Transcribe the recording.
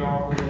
one y'all who was.